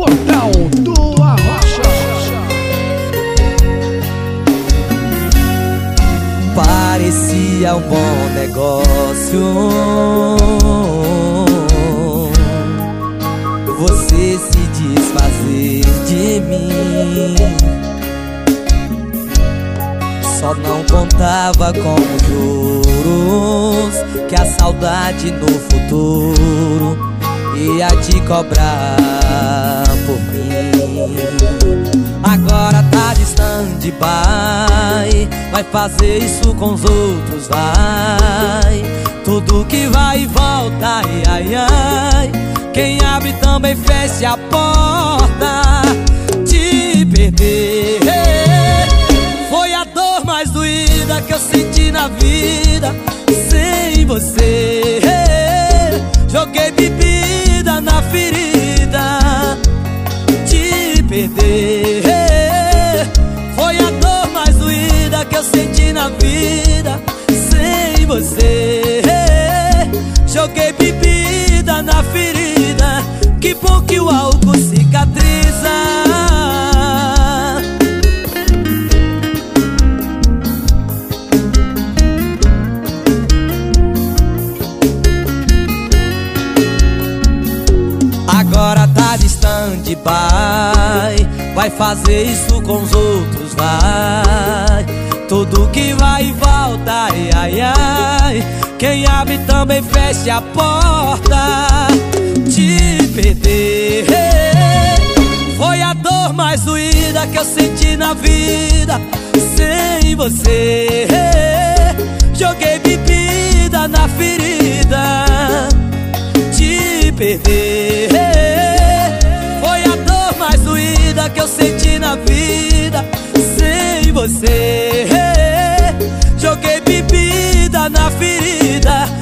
Portal do Arrocha. Parecia um bom negócio. Você se desfazer de mim. Só não contava com juros Que a saudade no futuro Ia te cobrar por mim Agora tá de stand-by Vai fazer isso com os outros, vai. Tudo que vai e volta, ai, ai, ai. Quem abre também fecha a porta. Te perder. Foi a dor mais doída que eu senti na vida. Sem você eu senti na vida Sem você. Joguei bebida na ferida Que bom que o álcool cicatriza. Agora tá de stand-by Vai fazer isso com os outros, vai que vai e volta, ai, ai, ai. Quem abre também fecha a porta. Te perder Foi a dor mais doída que eu senti na vida. Sem você Joguei bebida na ferida. Te perder Foi a dor mais doída que eu senti vida.